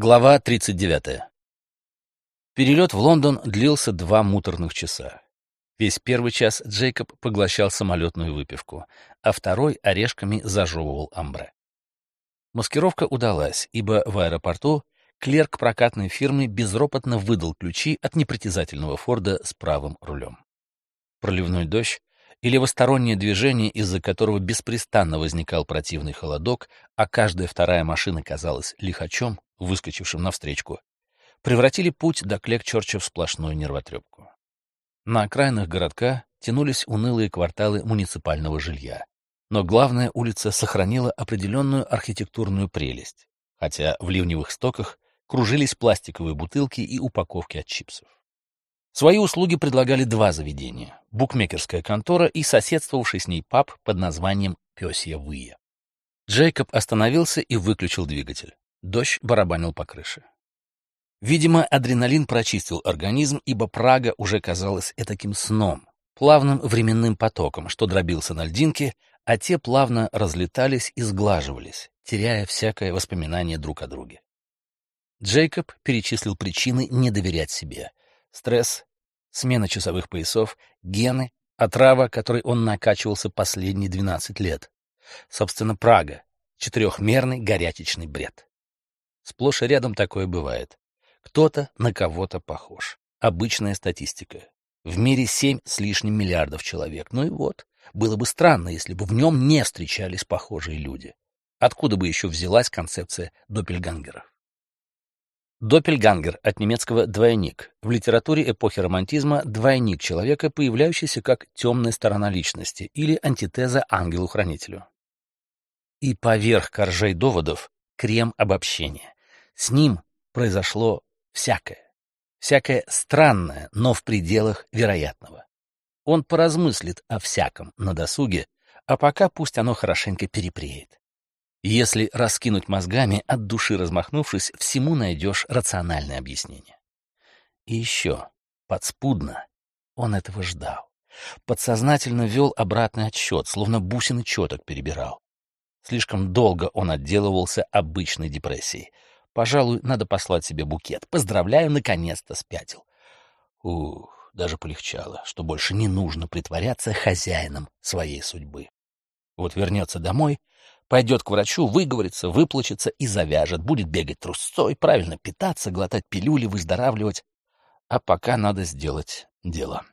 Глава 39. Перелет в Лондон длился два муторных часа. Весь первый час Джейкоб поглощал самолетную выпивку, а второй орешками зажевывал амбре. Маскировка удалась, ибо в аэропорту клерк прокатной фирмы безропотно выдал ключи от непритязательного Форда с правым рулем. Проливной дождь и левостороннее движение, из-за которого беспрестанно возникал противный холодок, а каждая вторая машина казалась лихачом, выскочившим навстречку, превратили путь до Клекчорча в сплошную нервотрепку. На окраинах городка тянулись унылые кварталы муниципального жилья, но главная улица сохранила определенную архитектурную прелесть, хотя в ливневых стоках кружились пластиковые бутылки и упаковки от чипсов. Свои услуги предлагали два заведения — букмекерская контора и соседствовавший с ней паб под названием «Пёсья Выя». Джейкоб остановился и выключил двигатель. Дождь барабанил по крыше. Видимо, адреналин прочистил организм, ибо Прага уже казалась этаким сном, плавным временным потоком, что дробился на льдинке, а те плавно разлетались и сглаживались, теряя всякое воспоминание друг о друге. Джейкоб перечислил причины не доверять себе. Стресс, смена часовых поясов, гены, отрава, которой он накачивался последние 12 лет. Собственно, Прага — четырехмерный горячечный бред. Сплошь и рядом такое бывает. Кто-то на кого-то похож. Обычная статистика. В мире семь с лишним миллиардов человек. Ну и вот, было бы странно, если бы в нем не встречались похожие люди. Откуда бы еще взялась концепция доппельгангеров? Доппельгангер от немецкого «двойник». В литературе эпохи романтизма двойник человека, появляющийся как темная сторона личности или антитеза ангелу-хранителю. И поверх коржей доводов крем обобщения. С ним произошло всякое. Всякое странное, но в пределах вероятного. Он поразмыслит о всяком на досуге, а пока пусть оно хорошенько перепреет. Если раскинуть мозгами, от души размахнувшись, всему найдешь рациональное объяснение. И еще, подспудно, он этого ждал. Подсознательно вел обратный отсчет, словно бусины четок перебирал. Слишком долго он отделывался обычной депрессией — Пожалуй, надо послать себе букет. Поздравляю, наконец-то спятил. Ух, даже полегчало, что больше не нужно притворяться хозяином своей судьбы. Вот вернется домой, пойдет к врачу, выговорится, выплачется и завяжет, будет бегать трусцой, правильно питаться, глотать пилюли, выздоравливать. А пока надо сделать дело.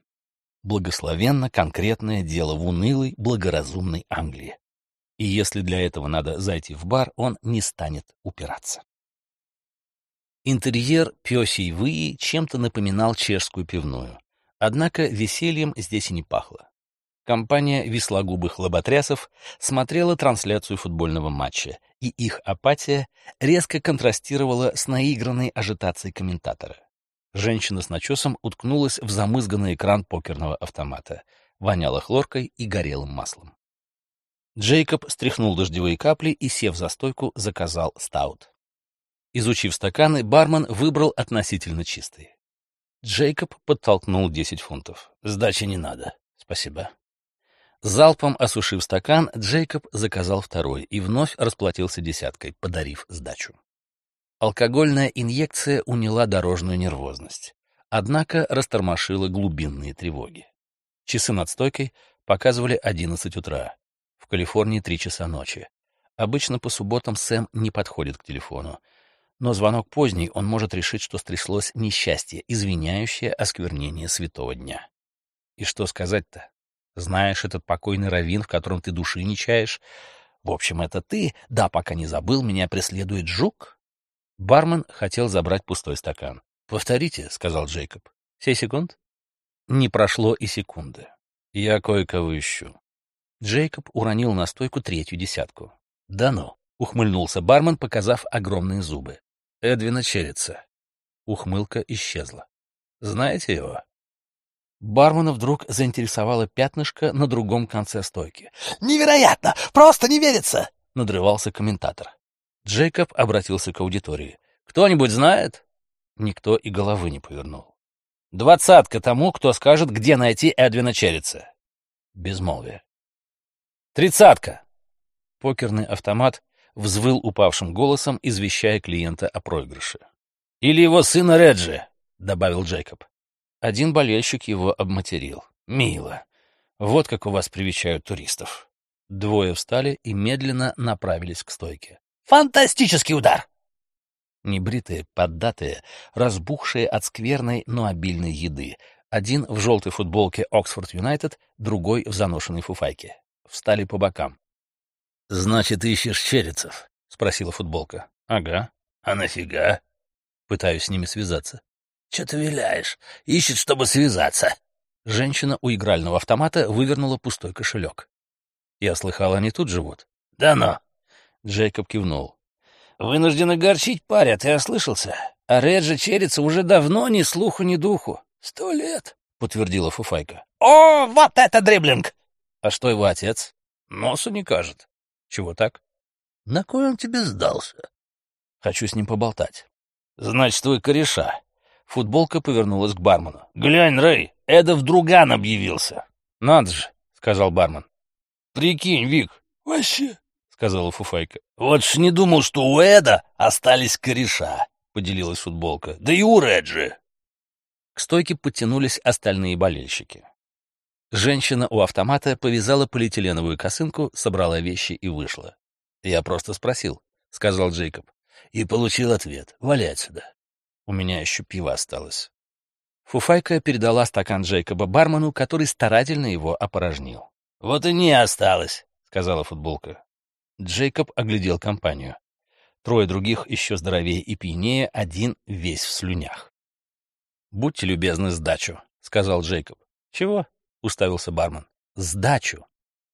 Благословенно конкретное дело в унылой, благоразумной Англии. И если для этого надо зайти в бар, он не станет упираться. Интерьер пёсей выи чем-то напоминал чешскую пивную. Однако весельем здесь и не пахло. Компания веслогубых лоботрясов смотрела трансляцию футбольного матча, и их апатия резко контрастировала с наигранной ажитацией комментатора. Женщина с начесом уткнулась в замызганный экран покерного автомата, воняла хлоркой и горелым маслом. Джейкоб стряхнул дождевые капли и, сев за стойку, заказал стаут. Изучив стаканы, бармен выбрал относительно чистые. Джейкоб подтолкнул 10 фунтов. «Сдачи не надо. Спасибо». Залпом осушив стакан, Джейкоб заказал второй и вновь расплатился десяткой, подарив сдачу. Алкогольная инъекция уняла дорожную нервозность, однако растормошила глубинные тревоги. Часы над стойкой показывали 11 утра. В Калифорнии 3 часа ночи. Обычно по субботам Сэм не подходит к телефону, но звонок поздний, он может решить, что стряслось несчастье, извиняющее осквернение святого дня. И что сказать-то? Знаешь этот покойный раввин, в котором ты души не чаешь? В общем, это ты, да, пока не забыл, меня преследует жук? Бармен хотел забрать пустой стакан. «Повторите», — сказал Джейкоб. «Сей секунд?» Не прошло и секунды. «Я кое-кого ищу». Джейкоб уронил на стойку третью десятку. «Да ну», — ухмыльнулся бармен, показав огромные зубы. Эдвина Черица. Ухмылка исчезла. Знаете его? Бармена вдруг заинтересовало пятнышко на другом конце стойки. «Невероятно! Просто не верится!» — надрывался комментатор. Джейкоб обратился к аудитории. «Кто-нибудь знает?» Никто и головы не повернул. «Двадцатка тому, кто скажет, где найти Эдвина Черица». Безмолвие. «Тридцатка!» Покерный автомат взвыл упавшим голосом, извещая клиента о проигрыше. «Или его сына Реджи», — добавил Джейкоб. Один болельщик его обматерил. «Мило. Вот как у вас привечают туристов». Двое встали и медленно направились к стойке. «Фантастический удар!» Небритые, поддатые, разбухшие от скверной, но обильной еды. Один в желтой футболке Оксфорд Юнайтед, другой в заношенной фуфайке. Встали по бокам. «Значит, ищешь черецов?» — спросила футболка. «Ага. А нафига?» Пытаюсь с ними связаться. «Че ты виляешь? Ищет, чтобы связаться». Женщина у игрального автомата вывернула пустой кошелек. «Я слыхал, они тут живут?» «Да но». Джейкоб кивнул. «Вынуждены горчить паря, ты ослышался? А Реджи Черица уже давно ни слуху, ни духу. Сто лет», — подтвердила Фуфайка. «О, вот это дриблинг!» «А что его отец?» «Носу не кажет». «Чего так?» «На кой он тебе сдался?» «Хочу с ним поболтать». «Значит, вы кореша». Футболка повернулась к бармену. «Глянь, Рэй, Эда в друган объявился». «Надо же», — сказал бармен. «Прикинь, Вик». «Вообще», — сказала Фуфайка. «Вот ж не думал, что у Эда остались кореша», — поделилась футболка. «Да и у Реджи». К стойке подтянулись остальные болельщики. Женщина у автомата повязала полиэтиленовую косынку, собрала вещи и вышла. «Я просто спросил», — сказал Джейкоб. И получил ответ. «Валяй сюда». У меня еще пиво осталось. Фуфайка передала стакан Джейкоба бармену, который старательно его опорожнил. «Вот и не осталось», — сказала футболка. Джейкоб оглядел компанию. Трое других еще здоровее и пьянее, один весь в слюнях. «Будьте любезны, сдачу», — сказал Джейкоб. «Чего?» — уставился бармен. «Сдачу».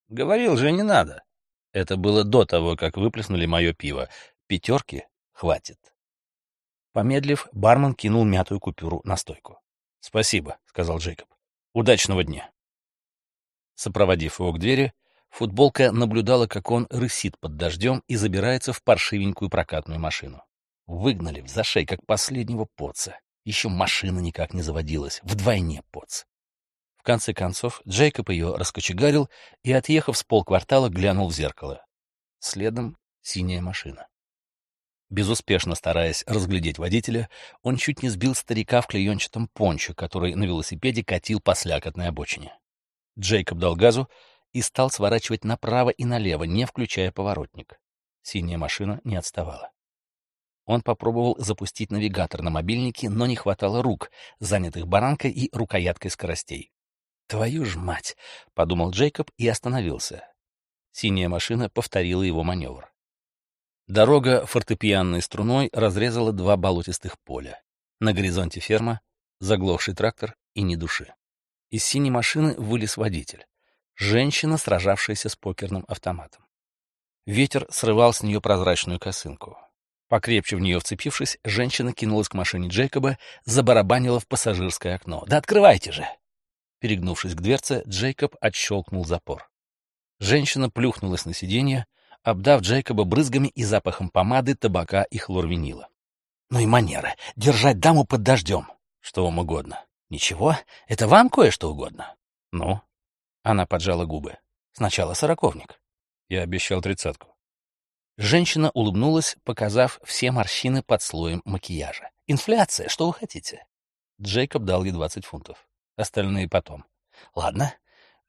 «Говорил же, не надо». Это было до того, как выплеснули мое пиво. Пятерки хватит. Помедлив, бармен кинул мятую купюру на стойку. «Спасибо», — сказал Джейкоб. «Удачного дня». Сопроводив его к двери, футболка наблюдала, как он рысит под дождем и забирается в паршивенькую прокатную машину. Выгнали в зашей, как последнего поца. Еще машина никак не заводилась, вдвойне поц. В конце концов, Джейкоб ее раскочегарил и, отъехав с полквартала, глянул в зеркало. Следом синяя машина. Безуспешно стараясь разглядеть водителя, он чуть не сбил старика в клеенчатом пончо, который на велосипеде катил по слякотной обочине. Джейкоб дал газу и стал сворачивать направо и налево, не включая поворотник. Синяя машина не отставала. Он попробовал запустить навигатор на мобильнике, но не хватало рук, занятых баранкой и рукояткой скоростей. «Твою ж мать!» — подумал Джейкоб и остановился. Синяя машина повторила его маневр. Дорога фортепианной струной разрезала два болотистых поля. На горизонте ферма, заглохший трактор и ни души. Из синей машины вылез водитель. Женщина, сражавшаяся с покерным автоматом. Ветер срывал с нее прозрачную косынку. Покрепче в нее вцепившись, женщина кинулась к машине Джейкоба, забарабанила в пассажирское окно. «Да открывайте же!» Перегнувшись к дверце, Джейкоб отщелкнул запор. Женщина плюхнулась на сиденье, обдав Джейкоба брызгами и запахом помады, табака и хлорвинила. «Ну и манеры! Держать даму под дождем! Что вам угодно!» «Ничего, это вам кое-что угодно?» «Ну?» Она поджала губы. «Сначала сороковник». Я обещал тридцатку. Женщина улыбнулась, показав все морщины под слоем макияжа. «Инфляция, что вы хотите?» Джейкоб дал ей двадцать фунтов. Остальные потом. «Ладно».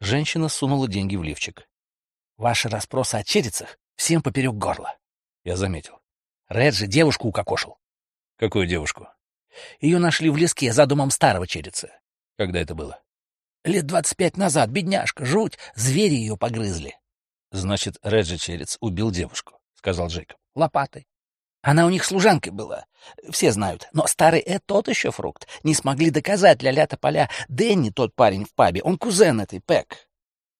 Женщина сунула деньги в лифчик. «Ваши расспросы о черицах Всем поперек горла. Я заметил. Реджи девушку укокошил. Какую девушку? Ее нашли в леске за домом старого черица. Когда это было? Лет двадцать пять назад, бедняжка, жуть, звери ее погрызли. Значит, Реджи Черец убил девушку, сказал Джейкоб. Лопатой. Она у них служанкой была. Все знают. Но старый Эд тот еще фрукт. Не смогли доказать ля-ля поля. Дэнни, тот парень в пабе, он кузен этой Пэк.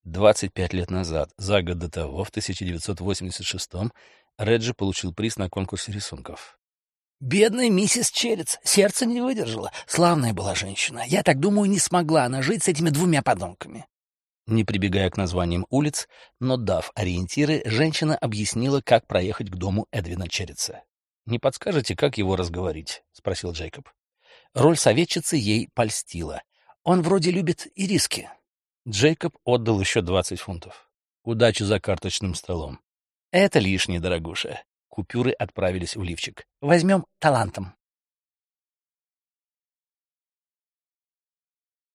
25 лет назад, за год до того, в 1986-м, Реджи получил приз на конкурсе рисунков. «Бедная миссис Черец, сердце не выдержала. Славная была женщина. Я так думаю, не смогла она жить с этими двумя подонками». Не прибегая к названиям улиц, но дав ориентиры, женщина объяснила, как проехать к дому Эдвина Череца. «Не подскажете, как его разговорить?» — спросил Джейкоб. Роль советчицы ей польстила. Он вроде любит и риски. Джейкоб отдал еще двадцать фунтов. Удачи за карточным столом. Это лишнее, дорогуша. Купюры отправились в лифчик. «Возьмем талантом».